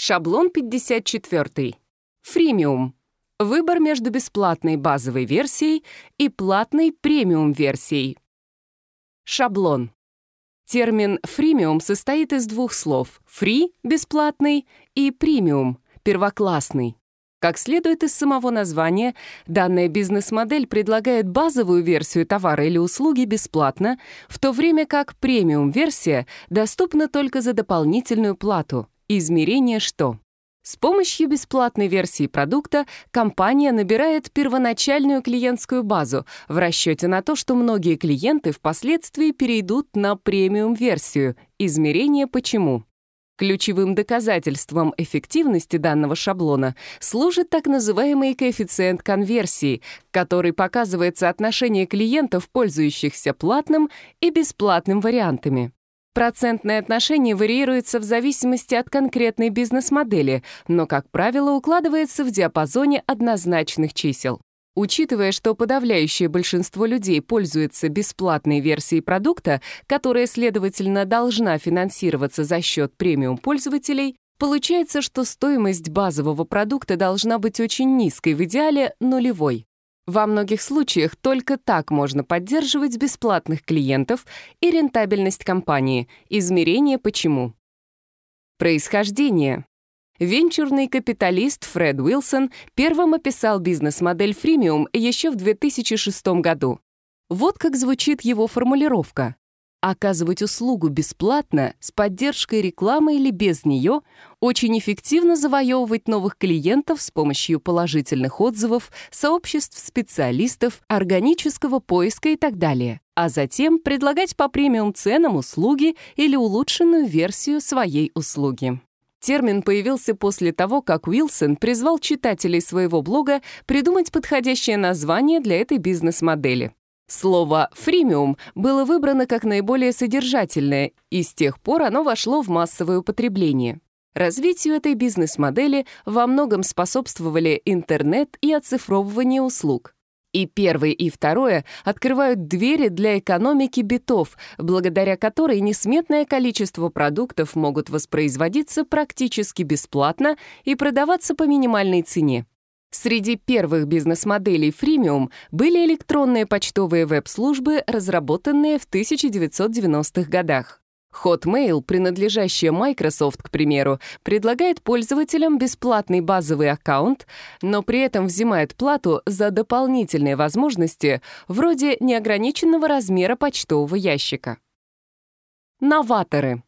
Шаблон 54. Freemium. Выбор между бесплатной базовой версией и платной премиум-версией. Шаблон. Термин «фримиум» состоит из двух слов «free» — бесплатный и «премиум» — первоклассный. Как следует из самого названия, данная бизнес-модель предлагает базовую версию товара или услуги бесплатно, в то время как премиум-версия доступна только за дополнительную плату — Измерение «что». С помощью бесплатной версии продукта компания набирает первоначальную клиентскую базу в расчете на то, что многие клиенты впоследствии перейдут на премиум-версию «Измерение почему». Ключевым доказательством эффективности данного шаблона служит так называемый коэффициент конверсии, который показывает соотношение клиентов, пользующихся платным и бесплатным вариантами. Процентное отношение варьируется в зависимости от конкретной бизнес-модели, но, как правило, укладывается в диапазоне однозначных чисел. Учитывая, что подавляющее большинство людей пользуется бесплатной версией продукта, которая, следовательно, должна финансироваться за счет премиум-пользователей, получается, что стоимость базового продукта должна быть очень низкой, в идеале нулевой. Во многих случаях только так можно поддерживать бесплатных клиентов и рентабельность компании. Измерение почему. Происхождение. Венчурный капиталист Фред Уилсон первым описал бизнес-модель фримиум еще в 2006 году. Вот как звучит его формулировка. Оказывать услугу бесплатно, с поддержкой рекламы или без нее, очень эффективно завоевывать новых клиентов с помощью положительных отзывов, сообществ специалистов, органического поиска и так далее, а затем предлагать по премиум ценам услуги или улучшенную версию своей услуги. Термин появился после того, как Уилсон призвал читателей своего блога придумать подходящее название для этой бизнес-модели. Слово «фримиум» было выбрано как наиболее содержательное, и с тех пор оно вошло в массовое употребление. Развитию этой бизнес-модели во многом способствовали интернет и оцифровывание услуг. И первое, и второе открывают двери для экономики битов, благодаря которой несметное количество продуктов могут воспроизводиться практически бесплатно и продаваться по минимальной цене. Среди первых бизнес-моделей фримиум были электронные почтовые веб-службы, разработанные в 1990-х годах. Hotmail, принадлежащая Microsoft, к примеру, предлагает пользователям бесплатный базовый аккаунт, но при этом взимает плату за дополнительные возможности вроде неограниченного размера почтового ящика. Новаторы —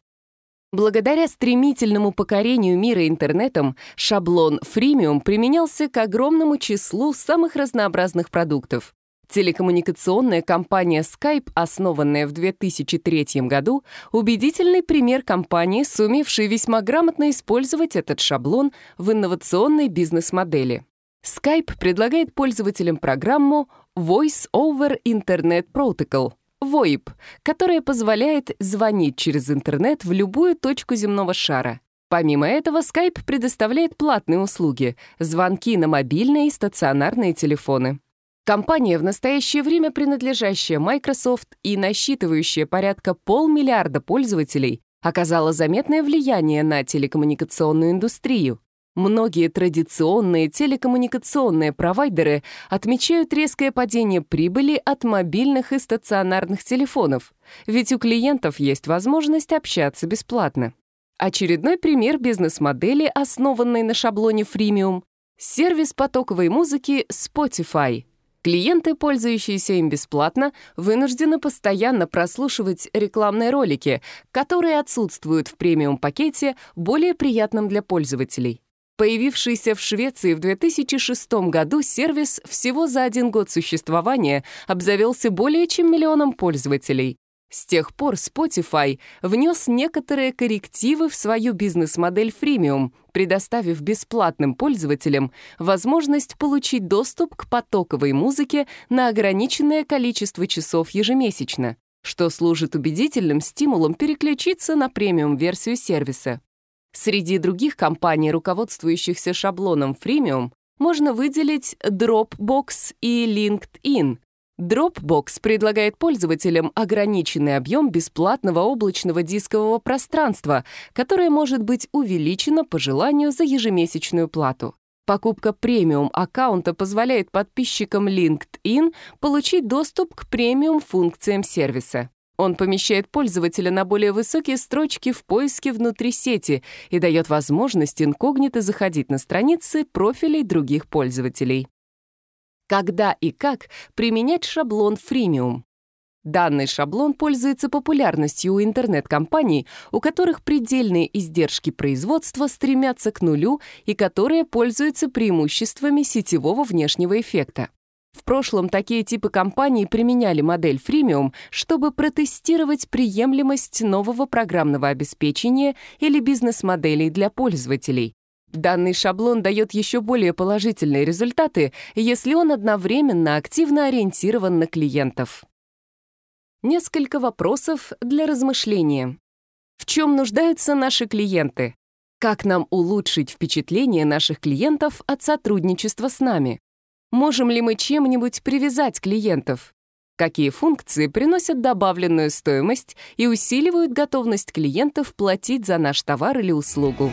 Благодаря стремительному покорению мира интернетом, шаблон «фримиум» применялся к огромному числу самых разнообразных продуктов. Телекоммуникационная компания Skype, основанная в 2003 году, убедительный пример компании, сумевшей весьма грамотно использовать этот шаблон в инновационной бизнес-модели. Skype предлагает пользователям программу Voice over Internet Protocol — VoIP, которая позволяет звонить через интернет в любую точку земного шара. Помимо этого, Skype предоставляет платные услуги — звонки на мобильные и стационарные телефоны. Компания, в настоящее время принадлежащая Microsoft и насчитывающая порядка полмиллиарда пользователей, оказала заметное влияние на телекоммуникационную индустрию. Многие традиционные телекоммуникационные провайдеры отмечают резкое падение прибыли от мобильных и стационарных телефонов, ведь у клиентов есть возможность общаться бесплатно. Очередной пример бизнес-модели, основанной на шаблоне фримиум — сервис потоковой музыки Spotify. Клиенты, пользующиеся им бесплатно, вынуждены постоянно прослушивать рекламные ролики, которые отсутствуют в премиум-пакете, более приятным для пользователей. Появившийся в Швеции в 2006 году сервис всего за один год существования обзавелся более чем миллионом пользователей. С тех пор Spotify внес некоторые коррективы в свою бизнес-модель freemium, предоставив бесплатным пользователям возможность получить доступ к потоковой музыке на ограниченное количество часов ежемесячно, что служит убедительным стимулом переключиться на премиум-версию сервиса. Среди других компаний, руководствующихся шаблоном freemium, можно выделить Dropbox и LinkedIn. Dropbox предлагает пользователям ограниченный объем бесплатного облачного дискового пространства, которое может быть увеличено по желанию за ежемесячную плату. Покупка премиум аккаунта позволяет подписчикам LinkedIn получить доступ к премиум функциям сервиса. Он помещает пользователя на более высокие строчки в поиске внутри сети и дает возможность инкогнито заходить на страницы профилей других пользователей. Когда и как применять шаблон фримиум? Данный шаблон пользуется популярностью у интернет-компаний, у которых предельные издержки производства стремятся к нулю и которые пользуются преимуществами сетевого внешнего эффекта. В прошлом такие типы компаний применяли модель фримиум, чтобы протестировать приемлемость нового программного обеспечения или бизнес-моделей для пользователей. Данный шаблон дает еще более положительные результаты, если он одновременно активно ориентирован на клиентов. Несколько вопросов для размышления. В чем нуждаются наши клиенты? Как нам улучшить впечатление наших клиентов от сотрудничества с нами? можем ли мы чем-нибудь привязать клиентов, какие функции приносят добавленную стоимость и усиливают готовность клиентов платить за наш товар или услугу.